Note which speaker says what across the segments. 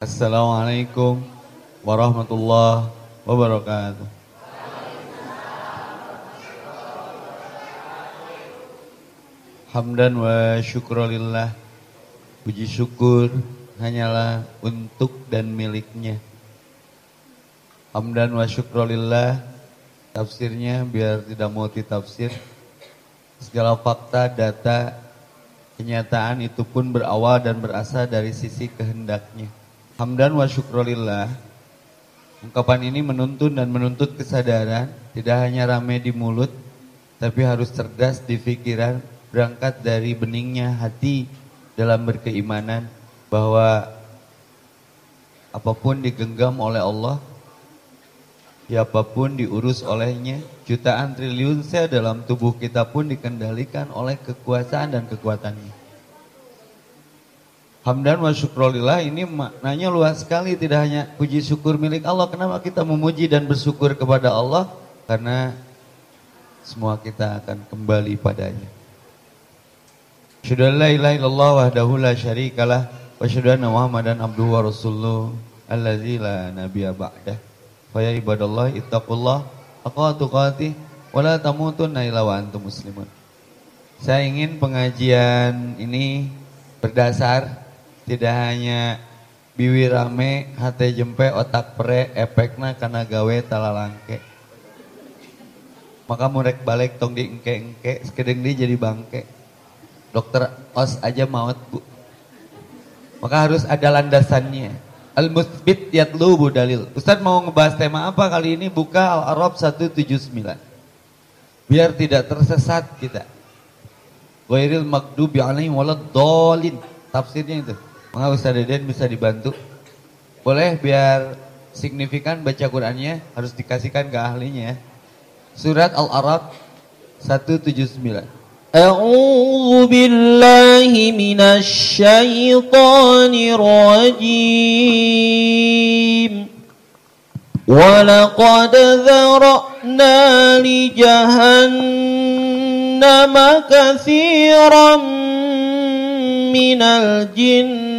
Speaker 1: Assalamualaikum warahmatullahi wabarakatuh. Hamdan wa syukrulillah. Puji syukur hanyalah untuk dan miliknya. Hamdan wa syukrulillah. Tafsirnya biar tidak multi tafsir. Segala fakta, data, kenyataan itu pun berawal dan berasal dari sisi kehendaknya. Hamdan wa syukrulillah. Ungkapan ini menuntun dan menuntut kesadaran, tidak hanya ramai di mulut, tapi harus cerdas di pikiran, berangkat dari beningnya hati dalam berkeimanan bahwa apa pun digenggam oleh Allah, siapa pun diurus olehnya, jutaan triliun sel dalam tubuh kita pun dikendalikan oleh kekuasaan dan kekuatannya. Hamdan wa syukrulillah ini maknanya luas sekali tidak hanya puji syukur milik Allah. Kenapa kita memuji dan bersyukur kepada Allah? Karena semua kita akan kembali padanya. Syudah la ilaha illallah wahdahu la syarikalah wa syudah Muhammadan abduhu wa rasuluh allazi la nabiyya ba'dah. Fa ya ibadallah ittaqullah haqqa tuqatih wa la tamutunna illa wa antum muslimun. Saya ingin pengajian ini berdasar tidak hanya biwi rame, hati jempe, otak pre, efekna karena gawe talalangke. Maka murek balik tong di engke-engke, sekedeng di jadi bangke. Dokter os aja maut bu. Maka harus ada landasannya. Al-Musbit yatlubu dalil. Ustaz mau ngebahas tema apa kali ini? Buka Al-Arab 179. Biar tidak tersesat kita. Wairil magdubi alaihim walad dolin. Tafsirnya itu. Maka Ustaz Deden bisa dibantu. Boleh biar signifikan baca Qur'annya harus dikasihkan ke ahlinya ya. Surat Al-Arab 179.
Speaker 2: أعوذ بالله من الشيطان الرجيم ولقد ذرأنا لجهنم كثيرا من الجن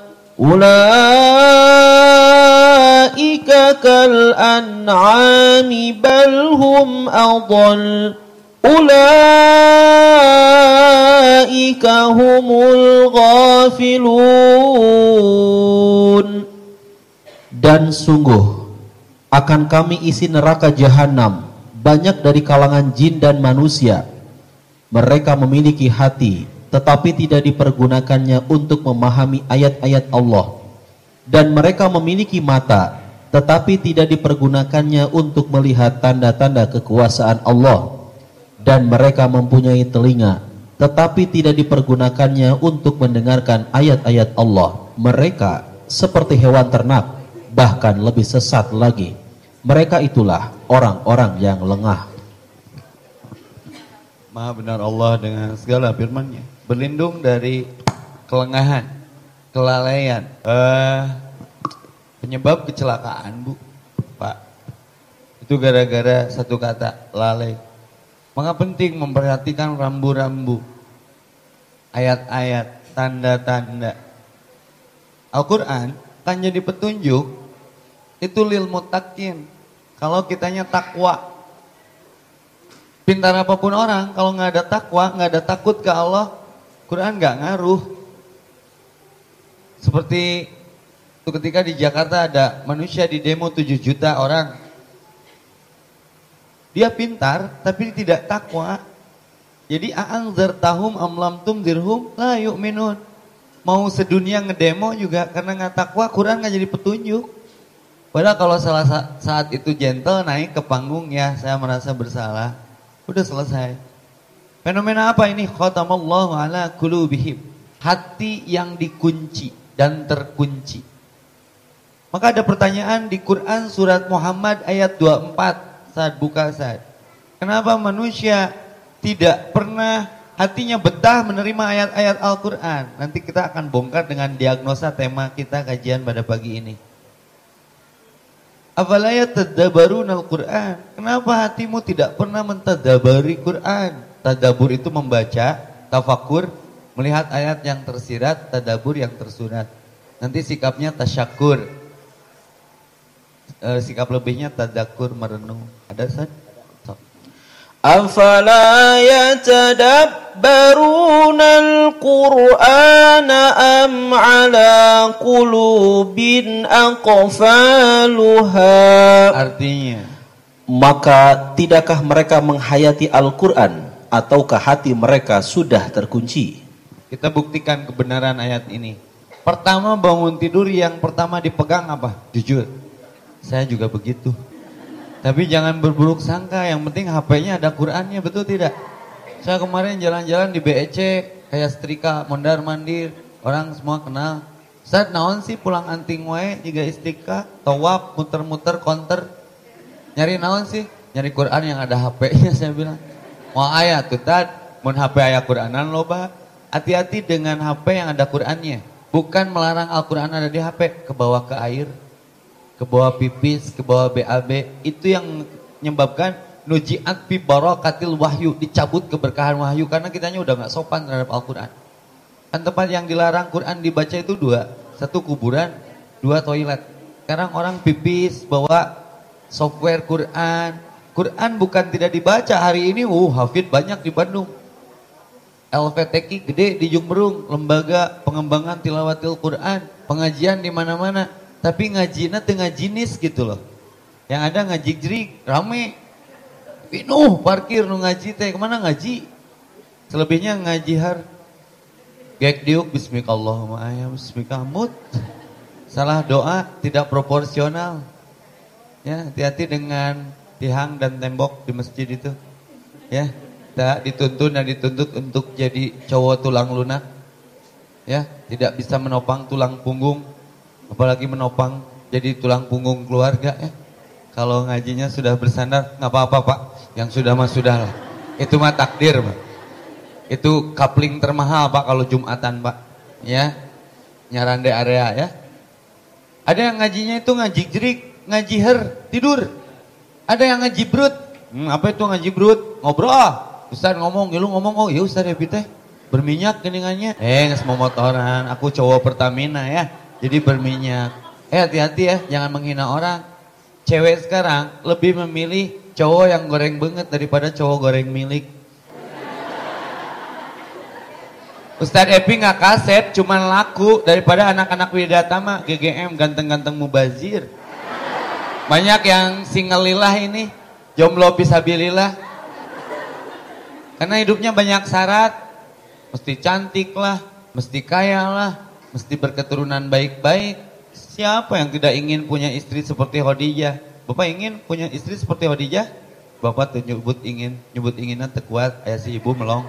Speaker 2: أولئك كالأنعام بل هم أضل أولئك هم الغافلون Dan sungguh akan kami isi neraka jahanam banyak dari kalangan jin dan manusia. Mereka memiliki hati tetapi tidak dipergunakannya untuk memahami ayat-ayat Allah. Dan mereka memiliki mata tetapi tidak dipergunakannya untuk melihat tanda-tanda kekuasaan Allah. Dan mereka mempunyai telinga tetapi tidak dipergunakannya untuk mendengarkan ayat-ayat Allah. Mereka seperti hewan ternak bahkan lebih sesat lagi. Mereka itulah orang-orang yang lengah.
Speaker 1: Maha benar Allah dengan segala firman-Nya. Berlindung dari kelengahan, kelalaian, uh, penyebab kecelakaan, Bu. Pak. Itu gara-gara satu kata, lalai. Maka penting memperhatikan rambu-rambu, ayat-ayat, tanda-tanda. Al-Quran kan jadi petunjuk itu lil mutakin. Kalau kitanya takwa. Pintar apa pun orang, kalau nggak ada takwa, nggak ada takut ke Allah, Quran nggak ngaruh. Seperti ketika di Jakarta ada manusia di demo 7 juta orang. Dia pintar tapi tidak takwa. Jadi a'anzartahum amlam tumdirhum la yu'minun. Mau sedunia ngedemo juga karena nggak takwa, Quran nggak jadi petunjuk. Padahal kalau salah saat itu gentle naik ke panggung ya saya merasa bersalah. Udah selesai. Fenomena apa ini? Khatamallahu ala qulubihim. Hati yang dikunci dan terkunci. Maka ada pertanyaan di Quran surat Muhammad ayat 24 saat buka saat. Kenapa manusia tidak pernah hatinya betah menerima ayat-ayat Al-Quran? Nanti kita akan bongkar dengan diagnosa tema kita kajian pada pagi ini. Afalaya tadabarun al-Quran. Kenapa hatimu tidak pernah mentadabari Quran? Tadabur itu membaca, tafakur, melihat ayat yang tersirat, tadabur yang tersurat. Nanti sikapnya tasyakur. E, sikap lebihnya tadakur, merenung. Ada San?
Speaker 2: أفلا يتدبرون القرآن أم على قلوب أقفالها
Speaker 1: Artinya
Speaker 2: Maka tidakkah mereka menghayati Al-Quran Ataukah hati mereka sudah terkunci
Speaker 1: kita buktikan kebenaran ayat ini. Pertama bangun tidur yang pertama dipegang apa? Jujur. Saya juga begitu. Tapi jangan berburuk sangka, yang penting HP-nya ada Qurannya, betul tidak? Saya kemarin jalan-jalan di BEC, kayak setrika, mondar mandir, orang semua kenal. Saat naon sih pulang anting wae juga istika, tawab, muter-muter, counter. Nyari naon sih? Nyari Quran yang ada HP-nya saya bilang. Mau ayat tad, mun HP ayat Quranan loba. Hati-hati dengan HP yang ada Qurannya. Bukan melarang Al-Quran ada di HP, ke bawah ke air ke bawah pipis, ke bawah BAB, itu yang menyebabkan nujiat fi barakatil wahyu, dicabut keberkahan wahyu karena kitanya udah nggak sopan terhadap Al-Qur'an. Kan tempat yang dilarang Quran dibaca itu dua, satu kuburan, dua toilet. Sekarang orang pipis bawa software Quran. Quran bukan tidak dibaca hari ini, uh hafid banyak di Bandung. LVTQ gede di Jumberung, lembaga pengembangan tilawatil Quran, pengajian di mana-mana. Tapi ngajinya tengah jenis gitu loh. Yang ada ngaji jerik, rame. Pinuh parkir nu ngaji teh, ke mana ngaji? Selebihnya ngaji har. Gek diuk bismillahirrahmanirrahim ayam bismillah Salah doa tidak proporsional. Ya, hati-hati dengan tiang dan tembok di masjid itu. Ya, tak dituntun dan dituntut untuk jadi cowok tulang lunak. Ya, tidak bisa menopang tulang punggung apalagi menopang jadi tulang punggung keluarga ya. Kalau ngajinya sudah bersandar nggak apa-apa Pak, yang sudah mah sudah lah. Itu mah takdir Pak. Itu kapling termahal Pak kalau Jumatan Pak. Ya, nyarande area ya. Ada yang ngajinya itu ngaji jerik, ngaji her, tidur. Ada yang ngaji brut. Hmm, apa itu ngaji brut? Ngobrol. Ustaz ngomong, ya lu ngomong, oh ya Ustaz ya teh berminyak geningannya. Eh, nggak semua motoran, aku cowok Pertamina ya. Jadi berminyak. Eh hati-hati ya, jangan menghina orang. Cewek sekarang lebih memilih cowok yang goreng banget daripada cowok goreng milik. Ustadz Epi nggak kaset, cuman laku daripada anak-anak Widatama, GGM, ganteng-ganteng mubazir. Banyak yang single ini, jomblo pisabilillah. Karena hidupnya banyak syarat, mesti cantik lah, mesti kaya lah, mesti berketurunan baik-baik. Siapa yang tidak ingin punya istri seperti Khadijah? Bapak ingin punya istri seperti Khadijah? Bapak tuh nyebut ingin, nyebut inginan terkuat, ayah si ibu melong.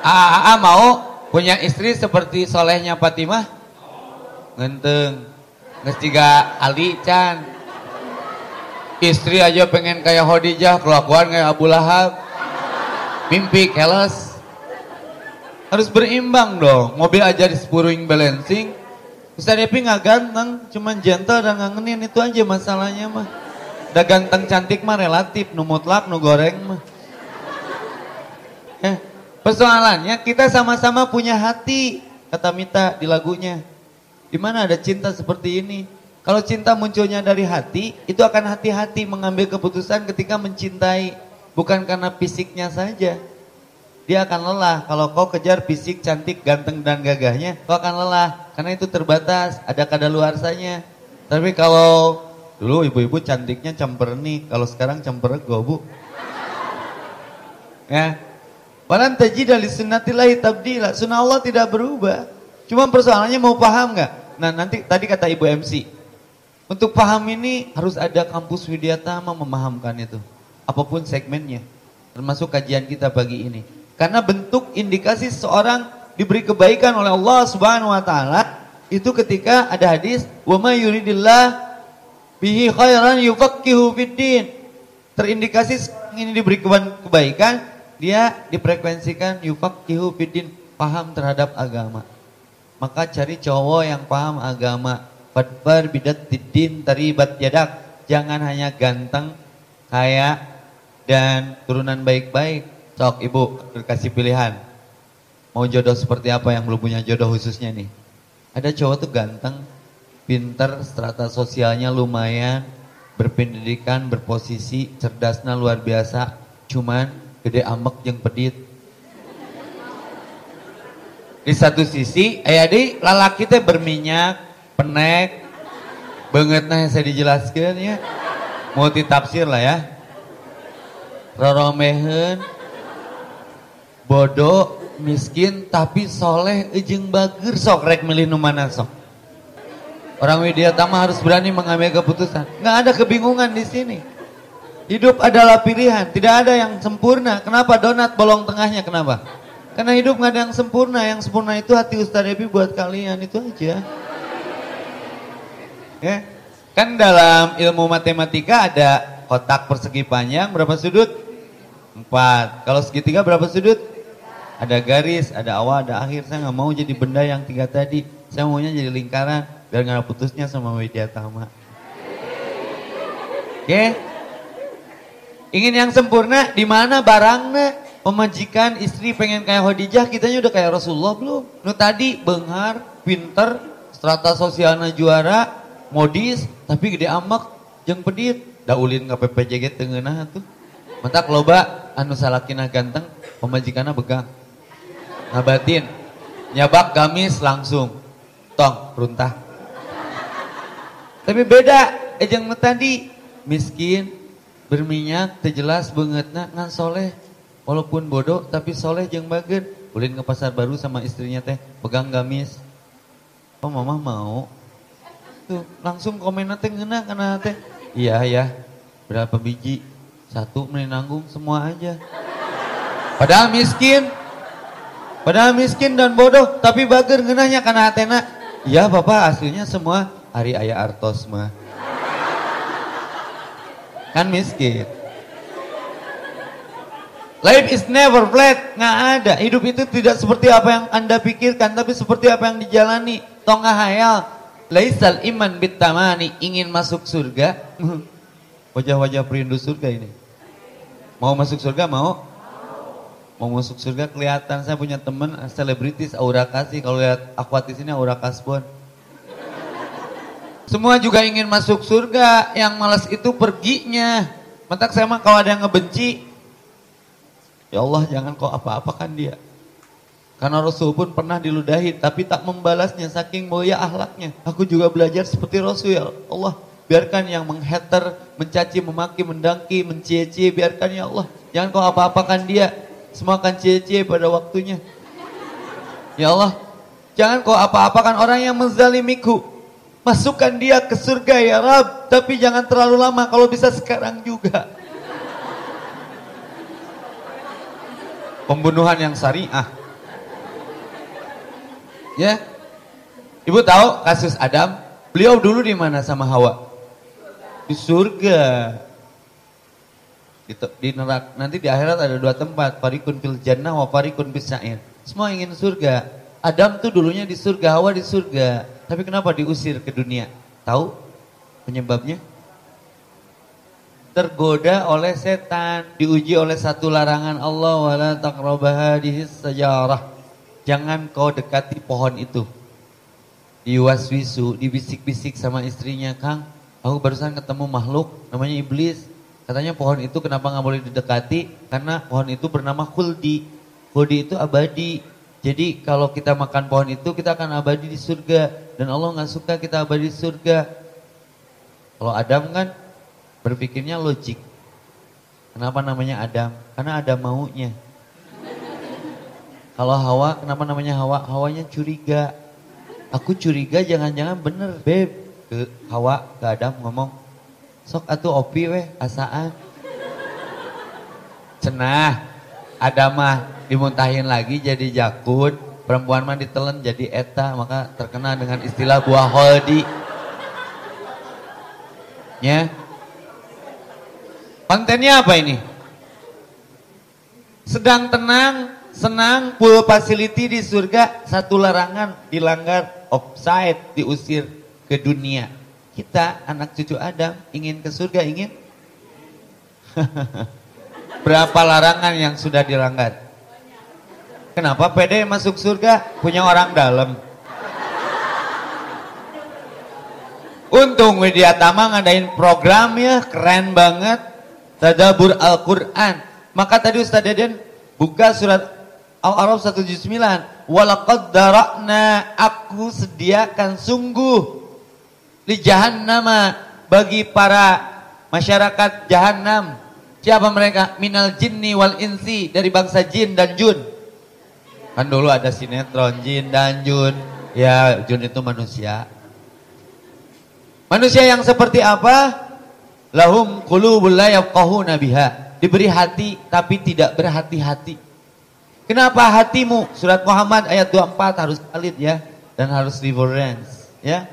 Speaker 1: Ah, ah, mau punya istri seperti solehnya Fatimah? Ngenteng. Nges tiga Ali Chan. Istri aja pengen kayak Khadijah, kelakuan kayak Abu Lahab. Mimpi keles. Harus berimbang dong. Mobil aja di spuring balancing. Ustaz Epi nggak ganteng, cuman gentle dan ngangenin itu aja masalahnya mah. Udah ganteng cantik mah relatif, nu mutlak, nu goreng mah. Eh, persoalannya kita sama-sama punya hati, kata Mita di lagunya. Di mana ada cinta seperti ini? Kalau cinta munculnya dari hati, itu akan hati-hati mengambil keputusan ketika mencintai, bukan karena fisiknya saja dia akan lelah. Kalau kau kejar fisik cantik, ganteng dan gagahnya, kau akan lelah karena itu terbatas, ada kadaluarsanya. Tapi kalau dulu ibu-ibu cantiknya nih, kalau sekarang go Bu. Ya. Walan tajida li sunnatillahi tabdila. Sunnah Allah tidak berubah. Cuma persoalannya mau paham nggak? Nah, nanti tadi kata Ibu MC. Untuk paham ini harus ada kampus Widyatama memahamkan itu. Apa pun segmennya. Termasuk kajian kita pagi ini. Karena bentuk indikasi seorang diberi kebaikan oleh Allah Subhanahu wa taala itu ketika ada hadis wa may yuridillah bihi khairan yufaqihu fiddin. Terindikasi ini diberi kebaikan, dia difrekuensikan yufaqihu fiddin, paham terhadap agama. Maka cari cowok yang paham agama. Fadbar bidat tiddin taribat yadak. Jangan hanya ganteng, kaya, dan turunan baik-baik. Sok ibu, kasih pilihan. Mau jodoh seperti apa yang belum punya jodoh khususnya nih? Ada cowok tuh ganteng, pinter, strata sosialnya lumayan, berpendidikan, berposisi, cerdasnya luar biasa, cuman gede amek yang pedit. Di satu sisi, ayah di lalaki teh berminyak, penek, banget nah saya dijelaskan ya. Multi tafsir lah ya. Roromehen, bodoh, miskin, tapi soleh, ejeng bager, sok rek milih numana sok. Orang Widya Tama harus berani mengambil keputusan. Nggak ada kebingungan di sini. Hidup adalah pilihan, tidak ada yang sempurna. Kenapa donat bolong tengahnya? Kenapa? Karena hidup nggak ada yang sempurna. Yang sempurna itu hati Ustaz Devi buat kalian itu aja. Ya, kan dalam ilmu matematika ada kotak persegi panjang berapa sudut? Empat. Kalau segitiga berapa sudut? Ada garis, ada awal, ada akhir. Saya nggak mau jadi benda yang tiga tadi. Saya maunya jadi lingkaran biar nggak putusnya sama Widya Tama. Oke? Okay? Ingin yang sempurna, di mana barangnya? Pemajikan istri pengen kayak Khadijah, kitanya udah kayak Rasulullah belum? Nu tadi benghar, pinter, strata sosialnya juara, modis, tapi gede amak, jeng pedit. Daulin ke PPJG tengenah tuh. Mentak loba, anu salakina ganteng, pemajikannya begang. Ngabatin, nyabak gamis langsung. Tong, runtah. Tapi beda, ejeng tadi miskin, berminyak, terjelas bangetna ngan soleh. Walaupun bodoh tapi soleh jeng bagen. Ulin ke pasar baru sama istrinya teh pegang gamis. Oh mama mau. Tuh langsung komen teh ngena karena teh. Iya ya. Berapa biji? Satu menanggung semua aja. Padahal miskin. Padahal miskin dan bodoh tapi bager ngenahnya karena atena. Iya bapak aslinya semua hari ayah artos mah. Kan miskin. Life is never flat, nggak ada. Hidup itu tidak seperti apa yang anda pikirkan, tapi seperti apa yang dijalani. Tonga hayal, laisal iman bitamani, ingin masuk surga. Wajah-wajah perindu surga ini. Mau masuk surga mau? Mau masuk surga kelihatan. Saya punya teman selebritis Aura Kasih. Kalau lihat akuat di sini Aura Kasbon. Semua juga ingin masuk surga. Yang malas itu perginya. Mentak saya mah kalau ada yang ngebenci, Ya Allah jangan kau apa-apakan dia. Karena Rasul pun pernah diludahi tapi tak membalasnya saking mulia ahlaknya. Aku juga belajar seperti Rasul ya Allah. Biarkan yang menghater, mencaci, memaki, mendangki, mencie-cie, biarkan ya Allah. Jangan kau apa-apakan dia. Semua akan cie-cie pada waktunya. Ya Allah, jangan kau apa-apakan orang yang menzalimiku. Masukkan dia ke surga ya Rab. Tapi jangan terlalu lama, kalau bisa sekarang juga. Pembunuhan yang syariah. Ya. Ibu tahu kasus Adam? Beliau dulu di mana sama Hawa? Di surga. Di, di neraka. Nanti di akhirat ada dua tempat. Farikun fil jannah wa farikun fis sa'ir. Semua ingin surga. Adam tuh dulunya di surga, Hawa di surga. Tapi kenapa diusir ke dunia? Tahu penyebabnya? tergoda oleh setan, diuji oleh satu larangan Allah wala taqrabaha sejarah. Jangan kau dekati pohon itu. Diwaswisu, dibisik-bisik sama istrinya, Kang, aku barusan ketemu makhluk namanya iblis. Katanya pohon itu kenapa nggak boleh didekati? Karena pohon itu bernama khuldi. Khuldi itu abadi. Jadi kalau kita makan pohon itu kita akan abadi di surga dan Allah nggak suka kita abadi di surga. Kalau Adam kan Berpikirnya logik. Kenapa namanya Adam? Karena ada maunya. Kalau Hawa, kenapa namanya Hawa? Hawanya curiga. Aku curiga jangan-jangan bener, Beb. Ke Hawa, ke Adam ngomong, sok atuh opi weh, asaan. Cenah, Adam mah dimuntahin lagi jadi jakun, perempuan mah ditelen jadi eta, maka terkena dengan istilah buah holdi. Ya, Kontennya apa ini? Sedang tenang, senang, full facility di surga, satu larangan dilanggar, offside, diusir ke dunia. Kita anak cucu Adam ingin ke surga, ingin? Berapa larangan yang sudah dilanggar? Kenapa PD masuk surga? Punya orang dalam. Untung Widya Tama ngadain program ya, keren banget. Tadabur Al-Quran. Maka tadi Ustaz Deden buka surat Al-Araf 179. Walaqad darakna aku sediakan sungguh di jahannama bagi para masyarakat jahannam. Siapa mereka? Minal jinni wal insi dari bangsa jin dan jun. Kan dulu ada sinetron jin dan jun. Ya, jun itu manusia. Manusia yang seperti apa? Lahum qulubul la yafqahuna biha. Diberi hati tapi tidak berhati-hati. Kenapa hatimu? Surat Muhammad ayat 24 harus valid ya dan harus reverence ya.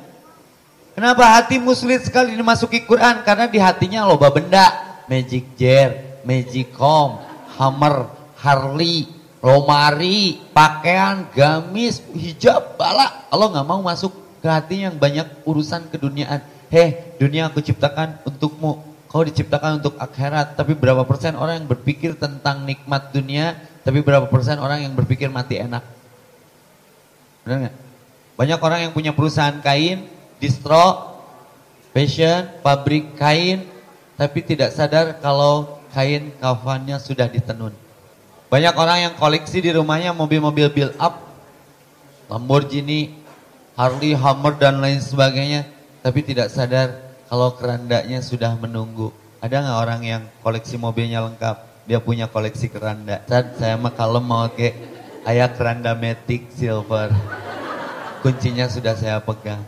Speaker 1: Kenapa hatimu sulit sekali dimasuki Quran? Karena di hatinya loba benda, magic jar, magic comb, hammer, Harley, lomari, pakaian, gamis, hijab, bala. Allah nggak mau masuk ke hati yang banyak urusan keduniaan. Heh, dunia aku ciptakan untukmu. Kau diciptakan untuk akhirat. Tapi berapa persen orang yang berpikir tentang nikmat dunia, tapi berapa persen orang yang berpikir mati enak? Benar nggak? Banyak orang yang punya perusahaan kain, distro, fashion, pabrik kain, tapi tidak sadar kalau kain kafannya sudah ditenun. Banyak orang yang koleksi di rumahnya mobil-mobil build up, Lamborghini, Harley, Hummer dan lain sebagainya, tapi tidak sadar kalau kerandanya sudah menunggu. Ada nggak orang yang koleksi mobilnya lengkap, dia punya koleksi keranda. Saya mah kalau mau ke ayah keranda Matic Silver, kuncinya sudah saya pegang.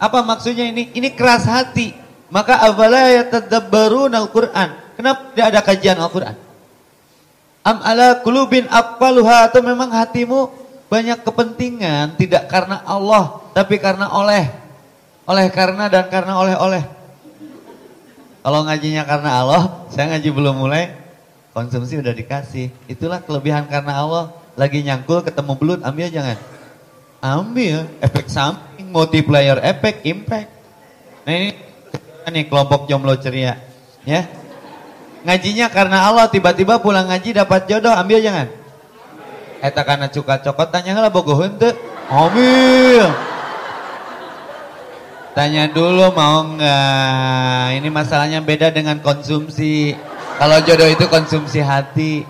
Speaker 1: Apa maksudnya ini? Ini keras hati. Maka afala yatadabbarun Al-Quran. Kenapa tidak ada kajian Al-Quran? Am ala kulubin aqfaluha atau memang hatimu banyak kepentingan tidak karena Allah tapi karena oleh oleh karena dan karena oleh-oleh kalau ngajinya karena Allah saya ngaji belum mulai konsumsi udah dikasih. Itulah kelebihan karena Allah. Lagi nyangkul ketemu belut ambil jangan ambil. Efek samping multiplier efek impact. Nah ini nih kelompok jomblo ceria. Ya. Ngajinya karena Allah tiba-tiba pulang ngaji dapat jodoh ambil jangan eta kana cuka cokot tanya lah bogoheun teu ambil tanya dulu mau enggak ini masalahnya beda dengan konsumsi. Kalau jodoh itu konsumsi hati.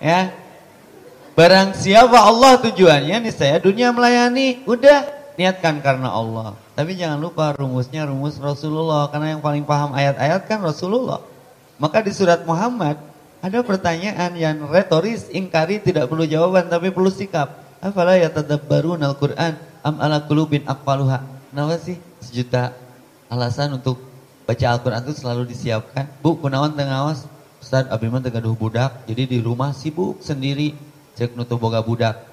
Speaker 1: Ya? Barang siapa Allah tujuannya nih saya dunia melayani. Udah niatkan karena Allah. Tapi jangan lupa rumusnya rumus Rasulullah. Karena yang paling paham ayat-ayat kan Rasulullah. Maka di surat Muhammad ada pertanyaan yang retoris, ingkari, tidak perlu jawaban, tapi perlu sikap. Afala yatadabbarun al-Quran, am ala kulubin akfaluha. Kenapa sih sejuta alasan untuk baca Al-Quran itu selalu disiapkan? Bu, kunawan tengah awas, Ustaz Abiman tegaduh budak, jadi di rumah sibuk sendiri, cek nutup boga budak.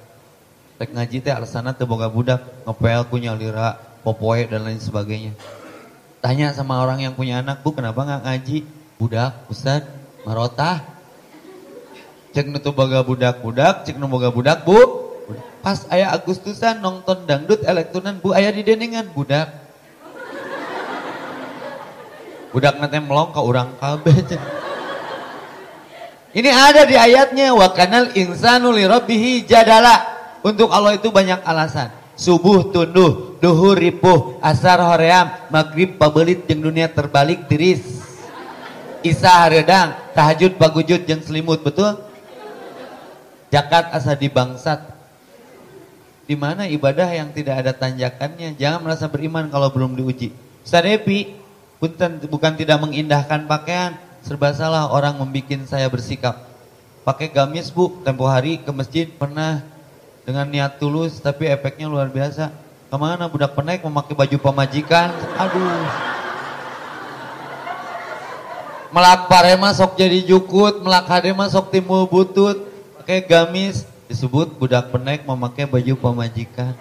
Speaker 1: Tek ngaji teh alasana teu budak, ngepel punya lira, popoe dan lain sebagainya. Tanya sama orang yang punya anak, Bu kenapa nggak ngaji? Budak, Ustaz, marotah, cek nutu boga budak-budak, cek nu boga budak, Bu. Pas ayah Agustusan nonton dangdut elektronan, Bu ayah di deningan budak. Budak nanti melong ke orang kabeh. Ini ada di ayatnya wa kanal insanu li rabbih jadala. Untuk Allah itu banyak alasan. Subuh tunduh, duhur ripuh, asar hoream, maghrib pabelit jeung dunia terbalik tiris. Isa haredang, tahajud pagujud jeung selimut, betul? Jakat asa dibangsat. Di mana ibadah yang tidak ada tanjakannya? Jangan merasa beriman kalau belum diuji. Ustaz Epi, bukan tidak mengindahkan pakaian, serba salah orang membuat saya bersikap. Pakai gamis bu, tempo hari ke masjid pernah dengan niat tulus, tapi efeknya luar biasa. Ke mana budak penaik memakai baju pemajikan? Aduh. Melak parema sok jadi jukut, melak hadema sok timbul butut pakai gamis disebut budak penek memakai baju pemajikan.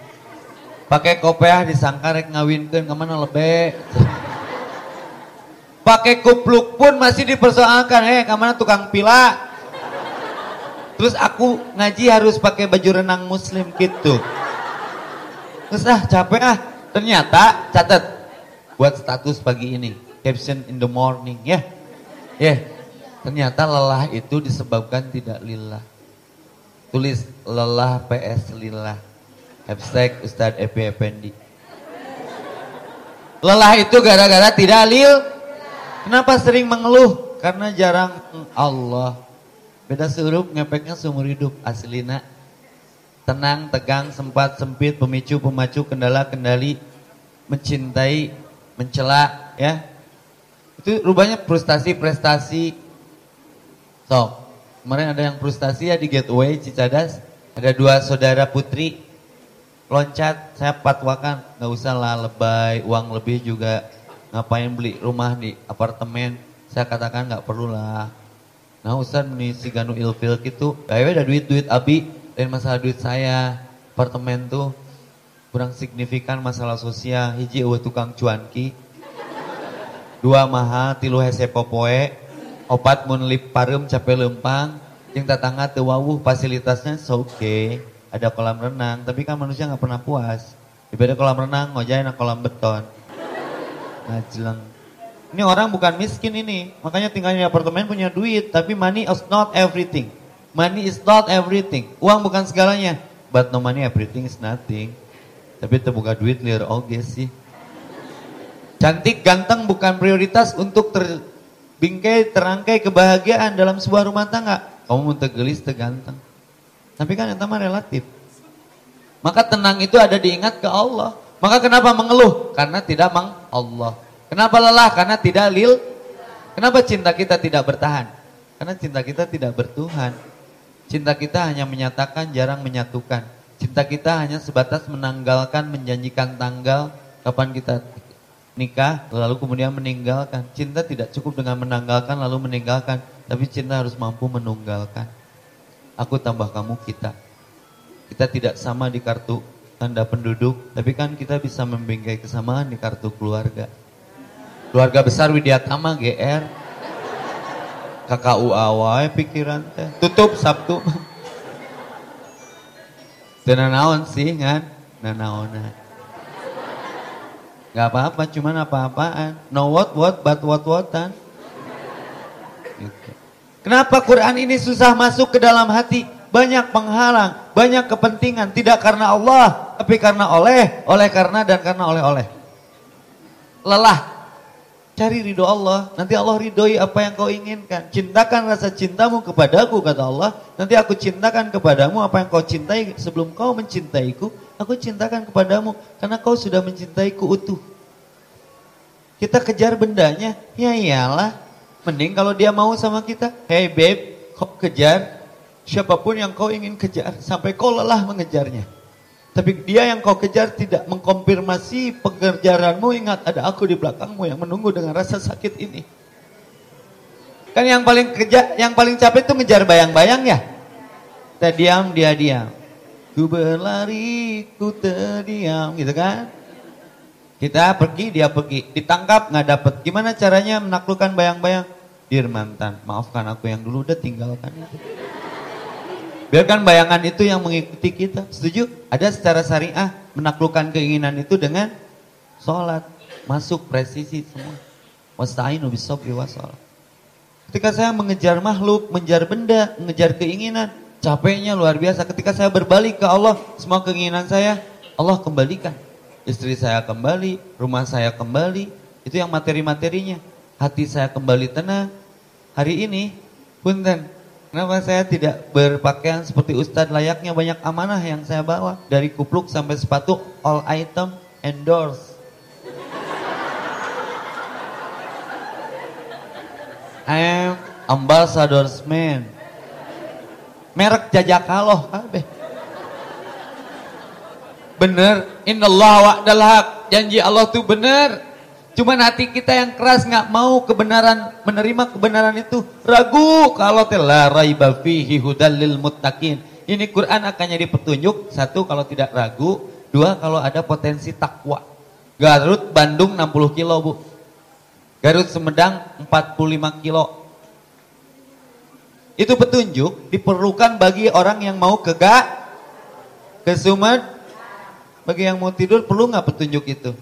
Speaker 1: Pakai kopiah disangka rek ngawinkeun ke mana lebe. Pakai kupluk pun masih dipersoalkan. Eh, ke mana tukang pila? Terus aku ngaji harus pakai baju renang muslim gitu. Terus ah capek ah. Ternyata catat buat status pagi ini. Caption in the morning ya. Ya. Yeah. Ternyata lelah itu disebabkan tidak lillah. Tulis lelah PS lillah. Hashtag Ustadz Epi Effendi. Lelah itu gara-gara tidak lil. Kenapa sering mengeluh? Karena jarang Allah. Beda serup ngepeknya seumur hidup aslina. Tenang, tegang, sempat, sempit, pemicu, pemacu, kendala, kendali, mencintai, mencela, ya. Itu rubahnya frustasi, prestasi. So, kemarin ada yang frustasi ya di Gateway Cicadas. Ada dua saudara putri. Loncat, saya patwakan, nggak usah lah lebay, uang lebih juga. Ngapain beli rumah di apartemen. Saya katakan nggak perlu lah. Nah Ustaz nih si Ganu ilfil gitu, kayaknya ada duit-duit abi, dan masalah duit saya, apartemen tuh. Kurang signifikan masalah sosial, hiji uwe tukang cuanki, dua mahal, tilu hese popoe, opat mun lip parum capek lempang, yang tetangga tewawuh fasilitasnya so oke, okay. ada kolam renang, tapi kan manusia nggak pernah puas. Ibadah kolam renang, ngojain kolam beton. Nah. Ini orang bukan miskin ini, makanya tinggalnya di apartemen punya duit, tapi money is not everything. Money is not everything. Uang bukan segalanya. But no money everything is nothing. Tapi terbuka duit liar oke sih. Cantik, ganteng bukan prioritas untuk terbingkai, terangkai kebahagiaan dalam sebuah rumah tangga. Kamu tegelis, teganteng. Tapi kan itu mah relatif. Maka tenang itu ada diingat ke Allah. Maka kenapa mengeluh? Karena tidak meng Allah. Kenapa lelah? Karena tidak lil. Kenapa cinta kita tidak bertahan? Karena cinta kita tidak bertuhan. Cinta kita hanya menyatakan, jarang menyatukan. Cinta kita hanya sebatas menanggalkan, menjanjikan tanggal kapan kita nikah, lalu kemudian meninggalkan. Cinta tidak cukup dengan menanggalkan lalu meninggalkan, tapi cinta harus mampu menunggalkan. Aku tambah kamu kita. Kita tidak sama di kartu tanda penduduk, tapi kan kita bisa membingkai kesamaan di kartu keluarga. Keluarga besar Widyatama GR, KKU awal pikiran teh. Tutup Sabtu. Tena naon sih kan? Nanaonan. Gak apa-apa, cuman apa-apaan. No what what, but what whatan. Gitu. Kenapa Quran ini susah masuk ke dalam hati? Banyak penghalang, banyak kepentingan. Tidak karena Allah, tapi karena oleh, oleh karena, dan karena oleh-oleh. Lelah, Cari ridho Allah, nanti Allah ridhoi apa yang kau inginkan. Cintakan rasa cintamu kepadaku, kata Allah. Nanti aku cintakan kepadamu apa yang kau cintai sebelum kau mencintaiku. Aku cintakan kepadamu karena kau sudah mencintaiku utuh. Kita kejar bendanya, ya iyalah. Mending kalau dia mau sama kita. Hey babe, kau kejar siapa pun yang kau ingin kejar sampai kau lelah mengejarnya. Tapi dia yang kau kejar tidak mengkonfirmasi pengejaranmu. Ingat ada aku di belakangmu yang menunggu dengan rasa sakit ini. Kan yang paling kerja, yang paling capek itu ngejar bayang-bayang ya. Kita diam, dia diam. Ku berlari, ku terdiam, gitu kan? Kita pergi, dia pergi. Ditangkap, nggak dapet. Gimana caranya menaklukkan bayang-bayang? Dir mantan, maafkan aku yang dulu udah tinggalkan itu. Biarkan bayangan itu yang mengikuti kita. Setuju? Ada secara syariah menaklukkan keinginan itu dengan sholat. Masuk presisi semua. Wasta'inu bisobri wa. Ketika saya mengejar makhluk, mengejar benda, mengejar keinginan, capeknya luar biasa. Ketika saya berbalik ke Allah, semua keinginan saya, Allah kembalikan. Istri saya kembali, rumah saya kembali, itu yang materi-materinya. Hati saya kembali tenang. Hari ini, punten, Kenapa saya tidak berpakaian seperti Ustadz layaknya banyak amanah yang saya bawa. Dari kupluk sampai sepatu, all item endorse. I am ambassador's man. Merek jajakaloh kabeh. Bener, innallah wa'dal haq. Janji Allah tuh bener. Cuman hati kita yang keras nggak mau kebenaran menerima kebenaran itu ragu kalau telah raiba fihi hudallil muttaqin. Ini Quran akan jadi petunjuk satu kalau tidak ragu, dua kalau ada potensi takwa. Garut Bandung 60 kilo bu. Garut Sumedang 45 kilo. Itu petunjuk diperlukan bagi orang yang mau ke ga, ke Sumed. Bagi yang mau tidur perlu nggak petunjuk itu?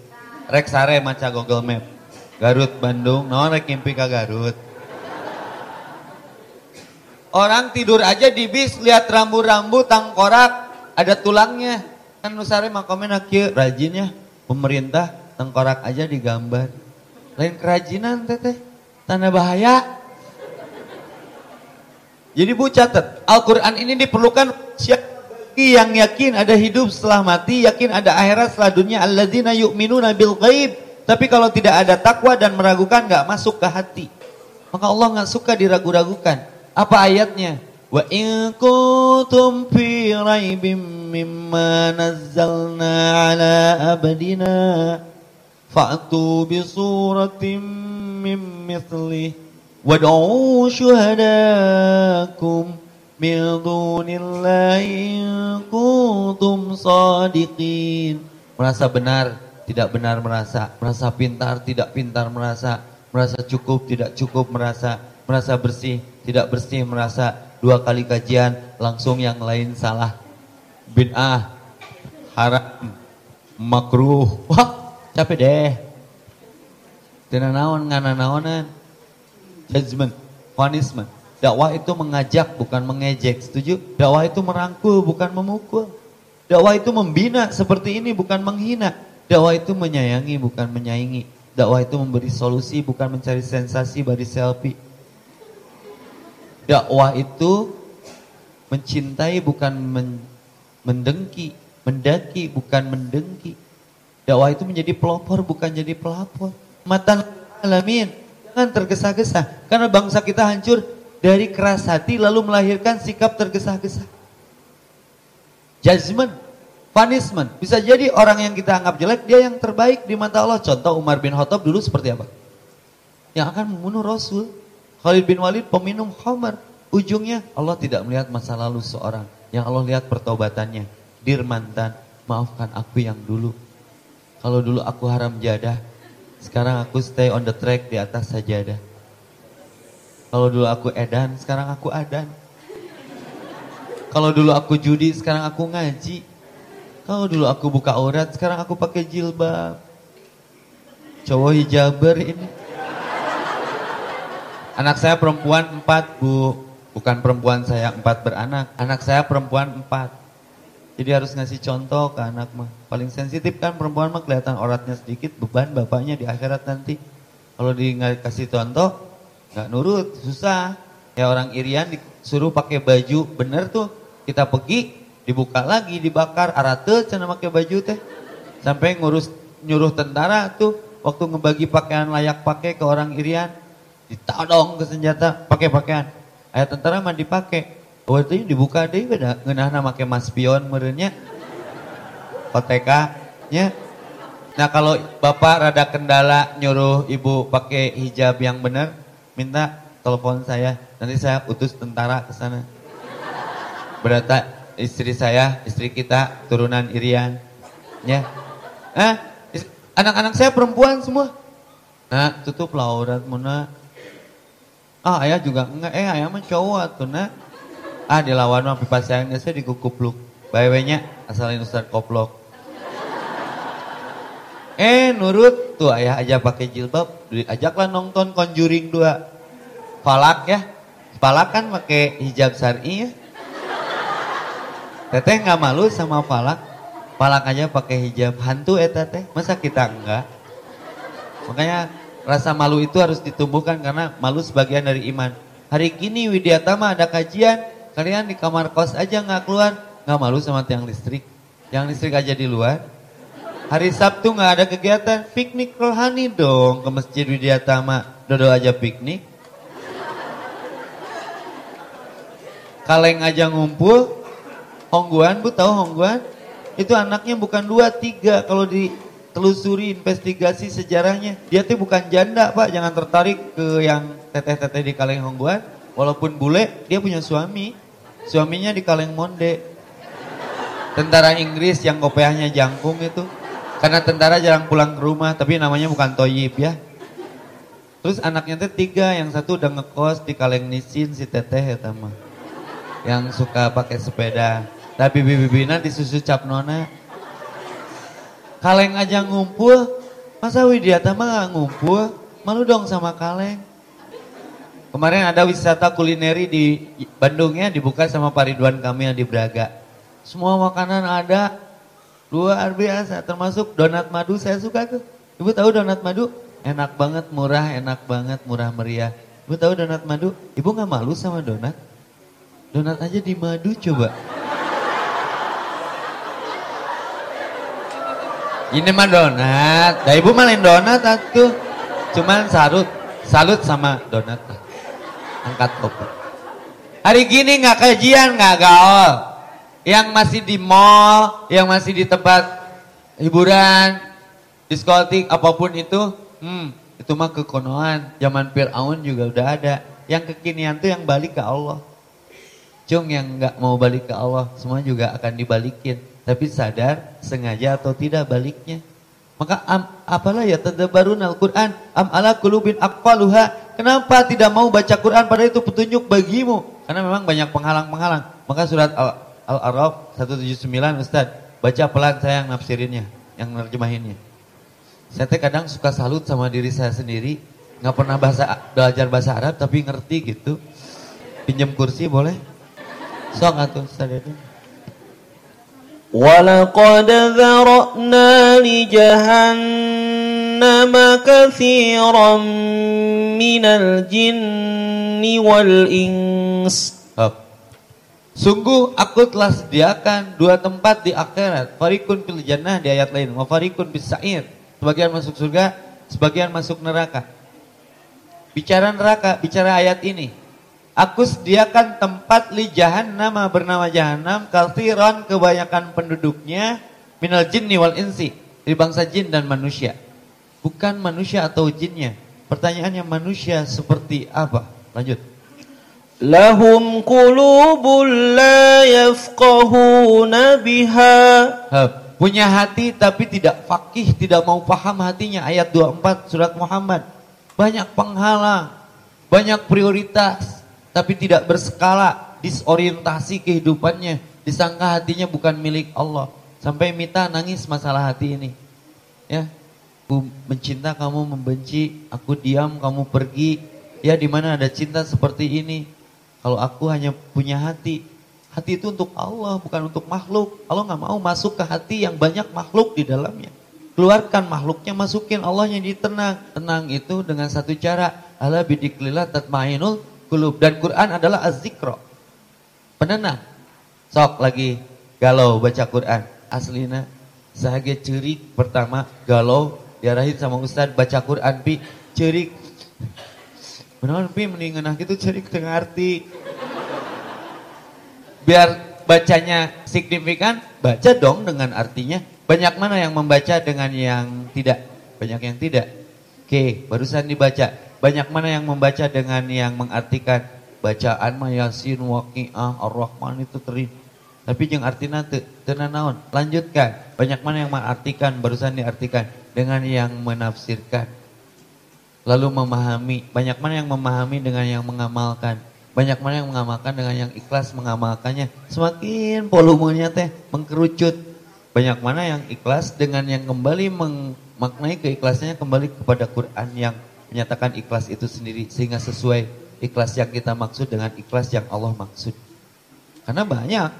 Speaker 1: Rek sare maca Google Map. Garut Bandung, no rek ke Garut. Orang tidur aja di bis lihat rambu-rambu tangkorak ada tulangnya. Kan nusare makomen kieu rajin ya. Pemerintah tengkorak aja digambar. Lain kerajinan teteh. Tanda bahaya. Jadi bu catat, Al-Quran ini diperlukan siapa yang yakin ada hidup setelah mati, yakin ada akhirat setelah dunia. Alladzina yu'minuna bil ghaib. Tapi kalau tidak ada takwa dan meragukan, nggak masuk ke hati. Maka Allah nggak suka diragu-ragukan. Apa ayatnya? Wa in kuntum fi raibim mimma nazzalna ala abdina fa'tu bi suratin min mithlih wad'u syuhadakum min dunillahi in kuntum sadiqin merasa benar tidak benar merasa. Merasa pintar tidak pintar merasa. Merasa cukup tidak cukup merasa. Merasa bersih tidak bersih merasa. Dua kali kajian langsung yang lain salah. Bid'ah haram makruh. Wah capek deh. Tina naon ngana naonan judgment punishment. Dakwah itu mengajak bukan mengejek setuju? Dakwah itu merangkul bukan memukul. Dakwah itu membina seperti ini bukan menghina. Dakwah itu menyayangi bukan menyaingi. Dakwah itu memberi solusi bukan mencari sensasi bari selfie. Dakwah itu mencintai bukan men, mendengki mendaki bukan mendengki. Dakwah itu menjadi pelopor bukan jadi pelapor. Matan alamin. Jangan tergesa-gesa. Karena bangsa kita hancur dari keras hati lalu melahirkan sikap tergesa-gesa. Judgment, punishment. Bisa jadi orang yang kita anggap jelek, dia yang terbaik di mata Allah. Contoh Umar bin Khattab dulu seperti apa? Yang akan membunuh Rasul. Khalid bin Walid peminum khamar. Ujungnya Allah tidak melihat masa lalu seorang. Yang Allah lihat pertobatannya. Dirmantan, maafkan aku yang dulu. Kalau dulu aku haram jadah, sekarang aku stay on the track di atas sajadah. Kalau dulu aku edan, sekarang aku adan. Kalau dulu aku judi, sekarang aku ngaji. Kalau dulu aku buka aurat, sekarang aku pakai jilbab. Cowok hijaber ini. Anak saya perempuan empat, Bu. Bukan perempuan saya empat beranak. Anak saya perempuan empat. Jadi harus ngasih contoh ke anak mah. Paling sensitif kan perempuan mah kelihatan oratnya sedikit, beban bapaknya di akhirat nanti. Kalau di kasih contoh, nggak nurut, susah. Ya orang irian disuruh pakai baju, bener tuh. Kita pergi, dibuka lagi, dibakar, arate cina pakai baju teh. Sampai ngurus nyuruh tentara tuh, waktu ngebagi pakaian layak pakai ke orang irian, ditodong ke senjata, pakai pakaian. Ayat tentara mah dipakai. Oh itu dibuka deh beda ngenahna make maspion merenya. OTK nya. Nah kalau bapak rada kendala nyuruh ibu pakai hijab yang benar, minta telepon saya. Nanti saya utus tentara ke sana. Berata istri saya, istri kita turunan Irian. Ya. Eh, anak-anak saya perempuan semua. Nah, tutup laurat muna. Ah, ayah juga enggak. Eh, ayah mah cowok tuh, nah ah dilawan mah pipa sayangnya saya dikukupluk bayawenya asalin Ustaz koplok. Eh nurut. Tuh ayah aja pakai jilbab. Ajaklah nonton Conjuring 2 Falak ya. Falak kan pakai hijab syar'i ya. Teteh nggak malu sama Falak. Falak aja pakai hijab hantu ya teteh. Masa kita enggak? Makanya rasa malu itu harus ditumbuhkan karena malu sebagian dari iman. Hari ini Widyatama ada kajian Kalian di kamar kos aja nggak keluar, nggak malu sama tiang listrik. Yang listrik aja di luar. Hari Sabtu nggak ada kegiatan, piknik rohani dong ke Masjid Widyatama. Dodo aja piknik. Kaleng aja ngumpul. Hongguan, Bu tahu Hongguan? Itu anaknya bukan dua, tiga. Kalau ditelusuri investigasi sejarahnya. Dia tuh bukan janda Pak, jangan tertarik ke yang teteh-teteh di Kaleng Hongguan. Walaupun bule, dia punya suami. Suaminya di Kaleng Monde. Tentara Inggris yang kopiahnya jangkung itu. Karena tentara jarang pulang ke rumah, tapi namanya bukan Toyib ya. Terus anaknya teh tiga, yang satu udah ngekos di Kaleng Nisin si Teteh ya mah. Yang suka pakai sepeda. Tapi bibi-bibina disusu cap nona. Kaleng aja ngumpul, masa Widiata mah gak ngumpul? Malu dong sama Kaleng. Kemarin ada wisata kulineri di Bandungnya dibuka sama Pak Ridwan kami yang di Braga. Semua makanan ada, luar biasa, termasuk donat madu saya suka tuh. Ibu tahu donat madu? Enak banget, murah, enak banget, murah meriah. Ibu tahu donat madu? Ibu nggak malu sama donat? Donat aja di madu coba. Ini mah donat. Dah ibu malin donat atuh. Cuman salut, salut sama donat. Angkat topi. Hari gini nggak kajian, nggak gaul. Yang masih di mall, yang masih di tempat hiburan, diskotik, apa pun itu, Hmm, itu mah kekonoan. Zaman Fir'aun juga udah ada. Yang kekinian tuh yang balik ke Allah. Cung yang nggak mau balik ke Allah, semua juga akan dibalikin. Tapi sadar, sengaja atau tidak baliknya. Maka am, apalah ya tadabarun Al-Quran. Am ala kulubin akfaluha. Kenapa tidak mau baca Quran padahal itu petunjuk bagimu? Karena memang banyak penghalang-penghalang. Maka surat Al-Araf 179 Ustaz. Baca pelan saya yang nafsirinnya, yang nerjemahinnya. Saya teh kadang suka salut sama diri saya sendiri, nggak pernah bahasa belajar bahasa Arab tapi ngerti gitu. Pinjam kursi boleh? Sok atuh sadede.
Speaker 3: ولقد ذرأنا لجهنم كثيرا من الجن والإنس
Speaker 1: Sungguh aku telah sediakan dua tempat di akhirat. Farikun fil jannah di ayat lain. Wa farikun bis sa'ir. Sebagian masuk surga, sebagian masuk neraka. Bicara neraka, bicara ayat ini. Aku sediakan tempat li jahannam bernama jahannam kaltiran kebanyakan penduduknya minal jinni wal insi. Dari bangsa jin dan manusia. Bukan manusia atau jinnya. Pertanyaannya manusia seperti apa? Lanjut.
Speaker 3: Lahum qulubun la yafqahuna biha.
Speaker 1: Punya hati tapi tidak fakih, tidak mau paham hatinya. Ayat 24 surat Muhammad. Banyak penghalang, banyak prioritas, tapi tidak berskala, disorientasi kehidupannya. Disangka hatinya bukan milik Allah. Sampai Mita nangis masalah hati ini. Ya, aku mencinta kamu membenci, aku diam kamu pergi. Ya di mana ada cinta seperti ini. Kalau aku hanya punya hati, Hati itu untuk Allah, bukan untuk makhluk. Allah nggak mau masuk ke hati yang banyak makhluk di dalamnya. Keluarkan makhluknya, masukin Allahnya di tenang. Tenang itu dengan satu cara. Ala bidiklilah tatmainul kulub. Dan Quran adalah az-zikro. Penenang. Sok lagi galau baca Quran. Aslina sahage cerik pertama galau diarahin sama Ustaz baca Quran pi cerik. Benar pi mendingan gitu cerik tengah arti biar bacanya signifikan, baca dong dengan artinya. Banyak mana yang membaca dengan yang tidak? Banyak yang tidak. Oke, barusan dibaca. Banyak mana yang membaca dengan yang mengartikan bacaan mah Yasin, Waqiah, Ar-Rahman itu teri. Tapi yang artinya tenanawan. Lanjutkan. Banyak mana yang mengartikan, barusan diartikan dengan yang menafsirkan. Lalu memahami. Banyak mana yang memahami dengan yang mengamalkan banyak mana yang mengamalkan dengan yang ikhlas mengamalkannya. Semakin volumenya teh mengkerucut. Banyak mana yang ikhlas dengan yang kembali memaknai keikhlasnya kembali kepada Quran yang menyatakan ikhlas itu sendiri. Sehingga sesuai ikhlas yang kita maksud dengan ikhlas yang Allah maksud. Karena banyak.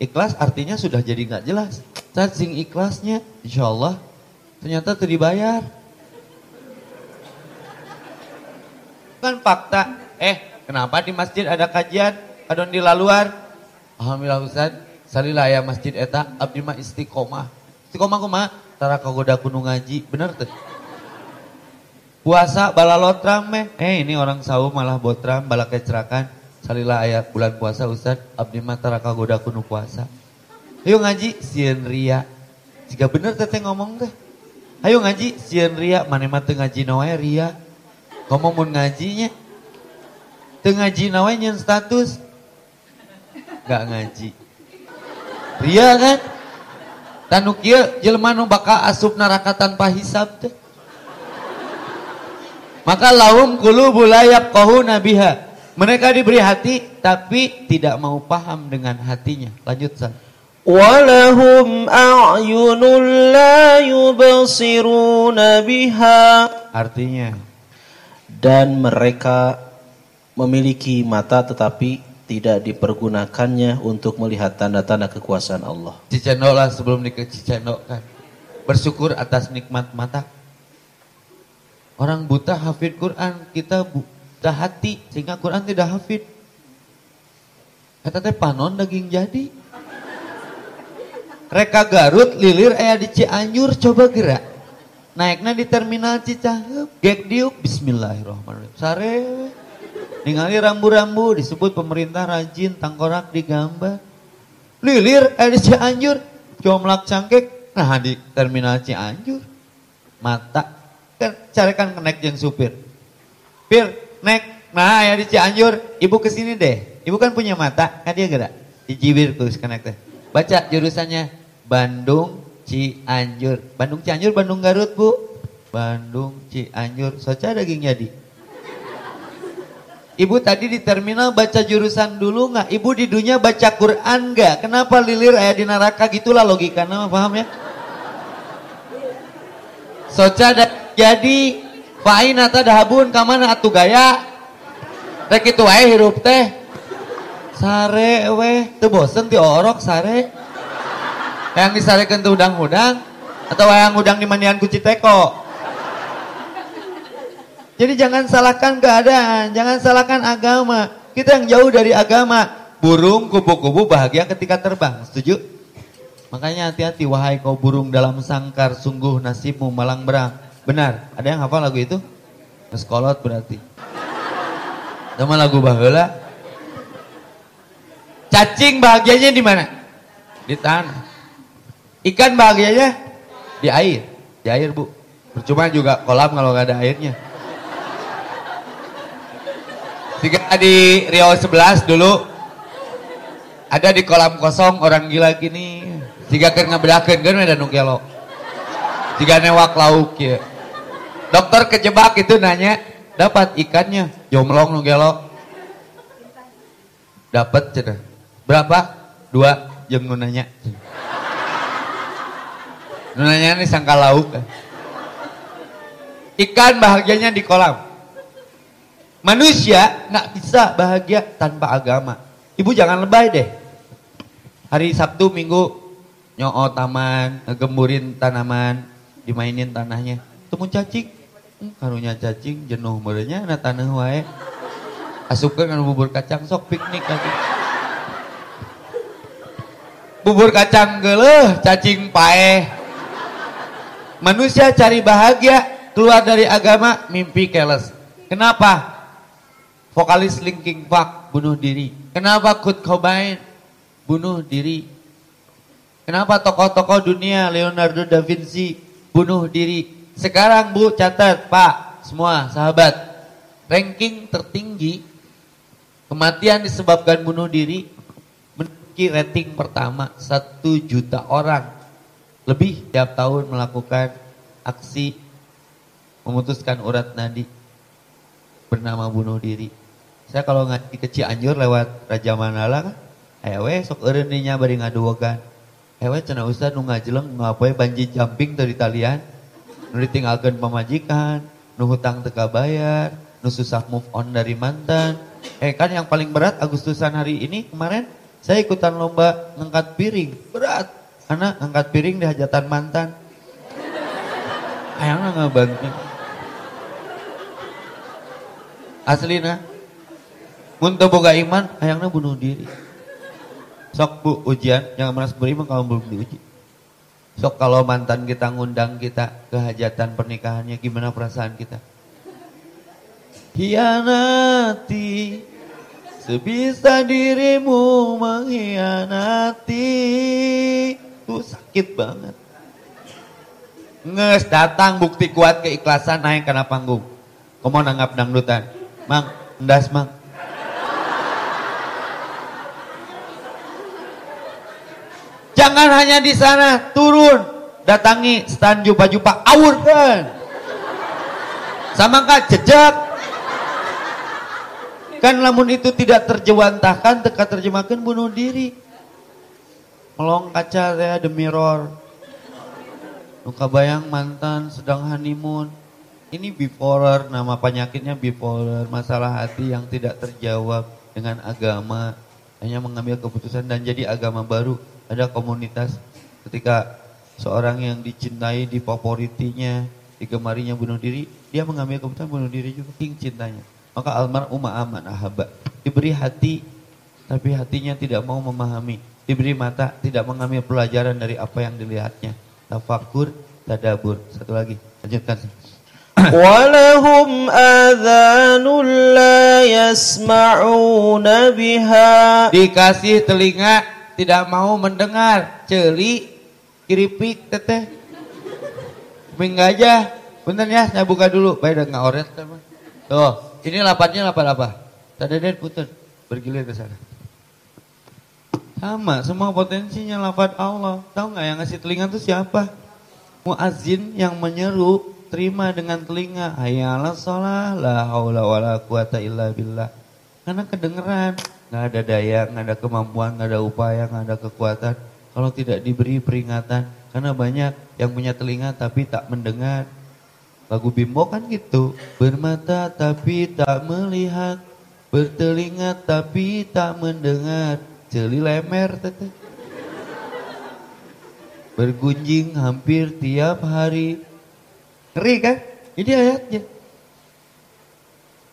Speaker 1: Ikhlas artinya sudah jadi nggak jelas. Saat sing ikhlasnya insya Allah ternyata terdibayar. Kan fakta. Eh Kenapa di masjid ada kajian? Adon di laluar? Alhamdulillah Ustaz, salilah ya masjid eta abdi mah istiqomah. Istiqomah kumaha? Tara kagoda ngaji, bener tuh. Puasa balalotram meh. Eh ini orang sawu malah botram bala kecerakan. Salilah ayat bulan puasa Ustaz, abdi mah tara kagoda kuno puasa. Ayo ngaji sieun ria. Jika bener teteh ngomong teh. Ayo ngaji sieun ria, mana mah teu ngaji noe ria. Ngomong mun ngajinya, ngaji nawanya status gak ngaji Ria kan tanu kieu nu bakal asup neraka tanpa hisab teh maka lahum kulu bulayab kohu biha. Mereka diberi hati tapi tidak mau paham dengan hatinya. Lanjut San.
Speaker 3: Walahum a'yunul la biha.
Speaker 1: Artinya
Speaker 2: dan mereka memiliki mata tetapi tidak dipergunakannya untuk melihat tanda-tanda kekuasaan Allah.
Speaker 1: Cicenok lah sebelum dikecicenokkan. Bersyukur atas nikmat mata. Orang buta hafid Quran, kita buta hati sehingga Quran tidak hafid. Kata teh panon daging jadi. Reka Garut lilir aya di Cianjur coba gerak. Naiknya di terminal Cicahem, gek diuk bismillahirrahmanirrahim. Sare ningali rambu-rambu disebut pemerintah rajin tangkorak digambar. Lilir aya di Cianjur, comlak cangkek nah di terminal Cianjur. Mata kan carekan kenek jeung supir. Pir, nek, nah ya di Cianjur, ibu ke sini deh. Ibu kan punya mata, kan dia gerak. Dijibir terus teh. Baca jurusannya Bandung Cianjur. Bandung Cianjur, Bandung Garut, Bu. Bandung Cianjur. Soca daging jadi. Ibu tadi di terminal baca jurusan dulu nggak? Ibu di dunia baca Quran nggak? Kenapa lilir ayah di neraka gitulah logikanya, paham ya? Soca da jadi Fain ata dahabun kamana atu gaya? Rek itu wae hirup teh. Sare weh Teu bosen ti orok sare. Yang disarekeun teu udang-udang Atau yang udang dimandian ku Citeko Jadi jangan salahkan keadaan Jangan salahkan agama. Kita yang jauh dari agama. Burung kupu-kupu bahagia ketika terbang Setuju? Makanya hati-hati wahai kau burung dalam sangkar Sungguh nasibmu malang berang Benar, ada yang hafal lagu itu? Meskolot berarti. Sama lagu baheula. Cacing bahagianya di mana? Di tanah. Ikan bahagianya di air. Di air, Bu. Percuma juga kolam kalau nggak ada airnya. Jika di Riau 11 dulu ada di kolam kosong orang gila gini. Jika kena ngebedakeun kan ada nu. Jika newak lauk ya. Dokter kejebak itu nanya, dapat ikannya, jomlong nu gelo. Dapat cenah. Berapa? Dua jeung nu nanya. Nu nanya ini sangka lauk. Ikan bahagianya di kolam. Manusia nggak bisa bahagia tanpa agama. Ibu jangan lebay deh. Hari Sabtu Minggu nyoo taman, ngegemburin tanaman, dimainin tanahnya. Temu cacing, karunya cacing jenuh merenya na tanah wae. Asupkeun kana bubur kacang sok piknik lagi. Bubur kacang geuleuh, cacing paeh. Manusia cari bahagia, keluar dari agama, mimpi keles. Kenapa? Vokalis Linkin Park bunuh diri. Kenapa Kurt Cobain bunuh diri? Kenapa tokoh-tokoh dunia Leonardo da Vinci bunuh diri? Sekarang Bu catat Pak semua sahabat ranking tertinggi kematian disebabkan bunuh diri memiliki rating pertama satu juta orang lebih tiap tahun melakukan aksi memutuskan urat nadi bernama bunuh diri. Saya kalau ngaji ke Cianjur lewat Raja Manala kan, ewe sok eureun dinya bari ngaduwegan. Ewe cenah ustad nu ngajeleng ngapoe banji jumping dari talian nu ditinggalkan pemajikan, nu hutang teka bayar, nu susah move on dari mantan. Eh kan yang paling berat Agustusan hari ini kemarin saya ikutan lomba ngangkat piring. Berat. Karena ngangkat piring di hajatan mantan. Ayangnya ngebantu. Aslina. Muntah boga iman, ayangnya bunuh diri. Sok bu ujian, jangan merasa beriman kalau belum diuji. Sok kalau mantan kita ngundang kita ke hajatan pernikahannya gimana perasaan kita? Hianati sebisa dirimu mengkhianati. Tuh sakit banget. Nges datang bukti kuat keikhlasan naik karena panggung. Kamu nanggap dangdutan. Mang, endas mang. Jangan hanya di sana, turun. Datangi stand jupa-jupa, awurkan. Sama kak jejak. Kan lamun itu tidak terjewantahkan, teka terjemahkan bunuh diri. Melong kaca ya the mirror. Nuka bayang mantan sedang honeymoon. Ini bipolar, nama penyakitnya bipolar, masalah hati yang tidak terjawab dengan agama, hanya mengambil keputusan dan jadi agama baru Ada komunitas ketika seorang yang dicintai, difavoritinya, digemarinya bunuh diri, dia mengambil keputusan bunuh diri juga, king cintanya. Maka almarhum aman ahaba, diberi hati, tapi hatinya tidak mau memahami. Diberi mata, tidak mengambil pelajaran dari apa yang dilihatnya. Tafakur, tadabur. Satu lagi, lanjutkan.
Speaker 3: ولهم آذان لا يسمعون بها
Speaker 1: Dikasih telinga tidak mau mendengar. Celi, kiripik, teteh. Minggu aja. Bentar ya, saya buka dulu. Baik, nggak oret. teman. Tuh, ini lapatnya lapat apa? Tadi dia putar. Bergilir ke sana. Sama, semua potensinya lapat Allah. Tahu nggak yang ngasih telinga itu siapa? Muazin yang menyeru terima dengan telinga hayyalah sholah la haula wala quwata illa billah karena kedengeran nggak ada daya nggak ada kemampuan nggak ada upaya nggak ada kekuatan. Kalau tidak diberi peringatan karena banyak yang punya telinga tapi tak mendengar. Lagu bimbo kan gitu bermata tapi tak melihat bertelinga tapi tak mendengar. Jeli lemer teteh bergunjing hampir tiap hari. Ngeri kan? Ini ayatnya.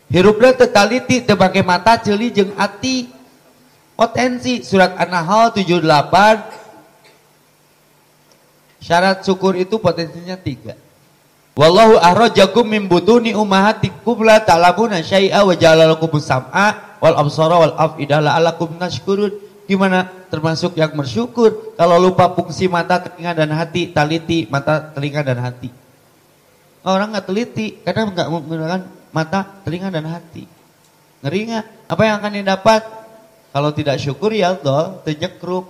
Speaker 1: Hirupna tetaliti terbangkai mata celi jeng ati. Potensi surat An-Nahl 78. Syarat syukur itu potensinya tiga. Wallahu ahrajakum min butuni ummahatikum la ta'lamuna syai'a wa ja'ala sam'a wal absara wal af'idah la'allakum tashkurun. Gimana termasuk yang bersyukur kalau lupa fungsi mata, telinga dan hati, taliti mata, telinga dan hati. Orang nggak teliti karena nggak menggunakan mata, telinga dan hati. Ngeri nggak? Apa yang akan didapat? Kalau tidak syukur ya do, terjekruk.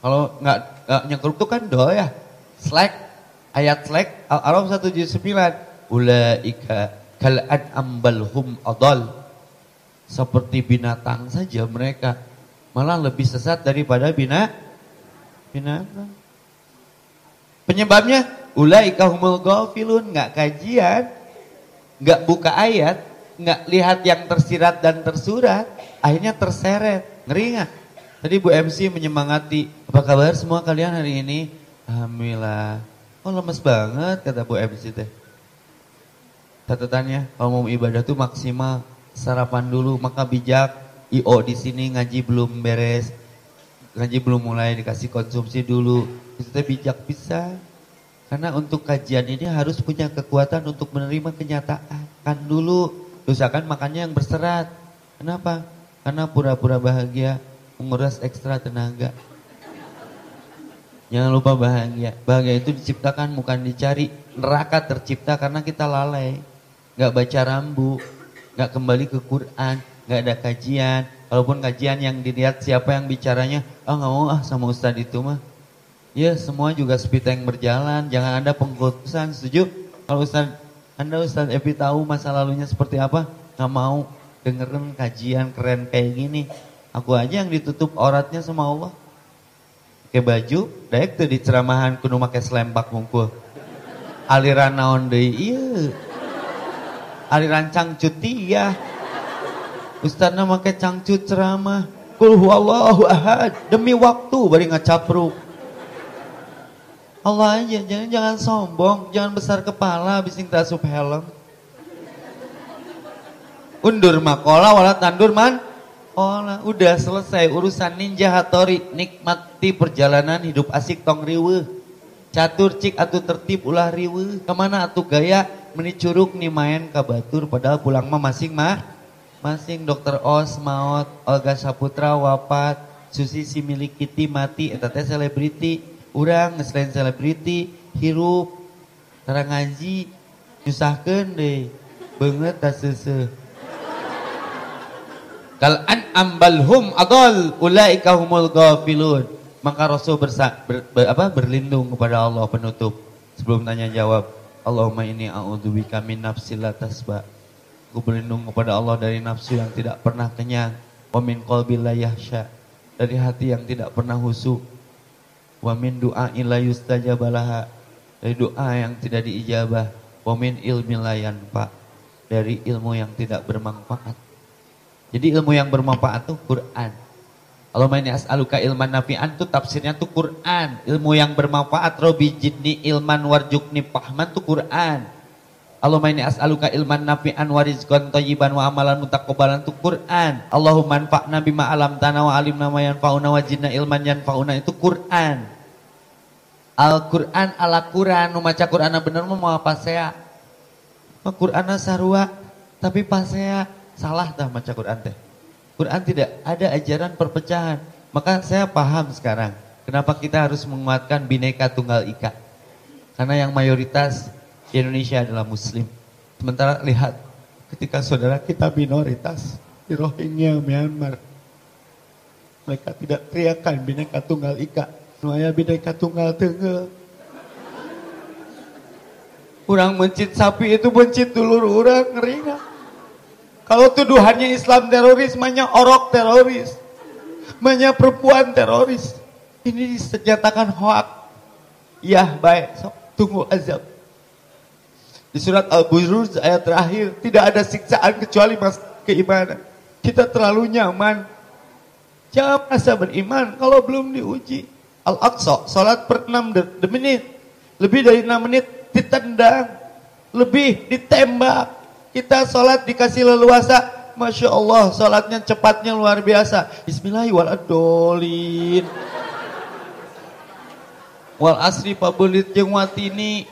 Speaker 1: Kalau nggak nggak nyekruk tuh kan do ya. Slack, ayat slack Al-Araf 179. Ulaika kal'an ambalhum adal. Seperti binatang saja mereka. Malah lebih sesat daripada bina binatang. Penyebabnya ulaika humul ghafilun, nggak kajian, nggak buka ayat, nggak lihat yang tersirat dan tersurat, akhirnya terseret. Ngeri nggak? Tadi Bu MC menyemangati, apa kabar semua kalian hari ini? Alhamdulillah. Oh lemes banget kata Bu MC teh. Catatannya kalau mau ibadah tuh maksimal sarapan dulu, maka bijak. IO di sini ngaji belum beres, ngaji belum mulai dikasih konsumsi dulu. Itu teh bijak bisa. Karena untuk kajian ini harus punya kekuatan untuk menerima kenyataan. Kan dulu dosakan makannya yang berserat. Kenapa? Karena pura-pura bahagia menguras ekstra tenaga. Jangan lupa bahagia. Bahagia itu diciptakan bukan dicari. Neraka tercipta karena kita lalai. Gak baca rambu. Gak kembali ke Quran. Gak ada kajian. Walaupun kajian yang dilihat siapa yang bicaranya. Ah oh, gak mau ah sama Ustadz itu mah. Ya semua juga speed tank berjalan. Jangan ada pengkultusan. Setuju? Kalau Ustadz, Anda Ustadz Epi tahu masa lalunya seperti apa? Gak mau dengerin kajian keren kayak gini. Aku aja yang ditutup auratnya sama Allah. Pakai baju, daek tuh di ceramahan kudu make selembak mungkul. Aliran naon iya. Aliran cangcut ya. Ustazna make cangcut ceramah. Kul huwallahu ahad. Demi waktu bari ngacapruk. Allah aja, jangan jangan sombong, jangan besar kepala bising tasup helm. Undur makola wala tandur man. Olah, udah selesai urusan ninja hatori, nikmati perjalanan hidup asik tong riwe. Catur cik atu tertib ulah riwe. Ke mana atu gaya menicuruk nih main ke batur padahal pulang mah masing mah. Masing dokter Os maut, Olga Saputra wafat, Susi si milik Kitty mati, eta teh selebriti. Urang selain selebriti, hirup, tara ngaji, nyusahkeun deh. Banget tak seseh. Kal an ambalhum adol ulaika humul ghafilun. Maka Rasul bersa, ber, ber, apa, berlindung kepada Allah penutup sebelum tanya jawab. Allahumma ini a'udzubika min nafsi la tasba. Aku berlindung kepada Allah dari nafsu yang tidak pernah kenyang. Wa min qalbi la. Dari hati yang tidak pernah husu. Wa min du'a ila yustajabalaha. Dari doa yang tidak diijabah. Wa min ilmi la yanfa. Dari ilmu yang tidak bermanfaat. Jadi ilmu yang bermanfaat itu Quran. Allahumma inni as'aluka ilman nafi'an itu tafsirnya tuh Quran. Ilmu yang bermanfaat Robi jidni ilman warjukni pahman tuh Quran. Allahumma inni as'aluka ilman nafi'an wa rizqan thayyiban wa amalan mutaqabbalan tuh Quran. Allahumma anfa'na bima alam wa alimna ma yanfa'una wa jinna ilman yanfa'una itu Quran. Al-Quran ala Quran, nu maca Quran bener mau apa saya? Quran sarua, tapi pas saya salah dah maca Quran teh. Quran tidak ada ajaran perpecahan. Maka saya paham sekarang kenapa kita harus menguatkan bineka tunggal ika. Karena yang mayoritas Indonesia adalah muslim. Sementara lihat ketika saudara kita minoritas di Rohingya Myanmar. Mereka tidak teriakan bineka tunggal ika. Nuaya bineka tunggal tengel. Kurang mencit sapi itu mencit dulur orang ngeringat. Kalau tuduhannya Islam teroris, banyak orok teroris. Banyak perempuan teroris. Ini dinyatakan hoak. Ya baik, so, tunggu azab. Di surat Al-Buruj ayat terakhir, tidak ada siksaan kecuali mas keimanan. Kita terlalu nyaman. Jangan merasa beriman kalau belum diuji. Al-Aqsa, salat per 6 menit. Lebih dari 6 menit ditendang. Lebih ditembak. Kita sholat dikasih leluasa, Masya Allah, sholatnya cepatnya luar biasa. Bismillahirrahmanirrahim. Wal asri pabulit jeung watini.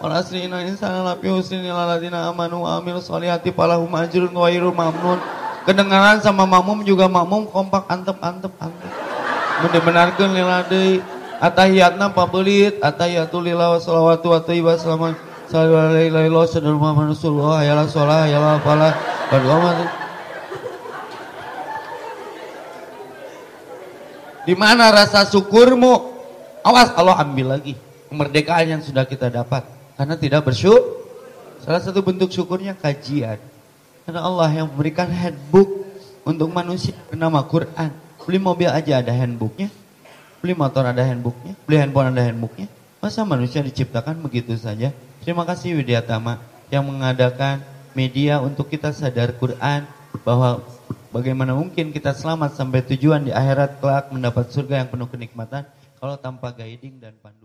Speaker 1: Wal asri inna insana lafi husnin ilaladina amanu wa amil sholihati palahum ajrun wa iru mamnun. Kedengaran sama makmum juga makmum kompak antep antep antep. Mendengarkan lila deui. Atahiyatna pabelit, atahiyatul lillah wa salawatu wa thayyibah selamat. Sallallahu alaihi wasallam Muhammad Rasulullah ya sholat ya falah berdoa Di mana rasa syukurmu? Awas Allah ambil lagi kemerdekaan yang sudah kita dapat karena tidak bersyukur. Salah satu bentuk syukurnya kajian. Karena Allah yang memberikan handbook untuk manusia bernama Quran. Beli mobil aja ada handbooknya. Beli motor ada handbooknya. Beli handphone ada handbooknya. Masa manusia diciptakan begitu saja? Terima kasih Widyatama yang mengadakan media untuk kita sadar Quran bahwa bagaimana mungkin kita selamat sampai tujuan di akhirat kelak mendapat surga yang penuh kenikmatan kalau tanpa guiding dan panduan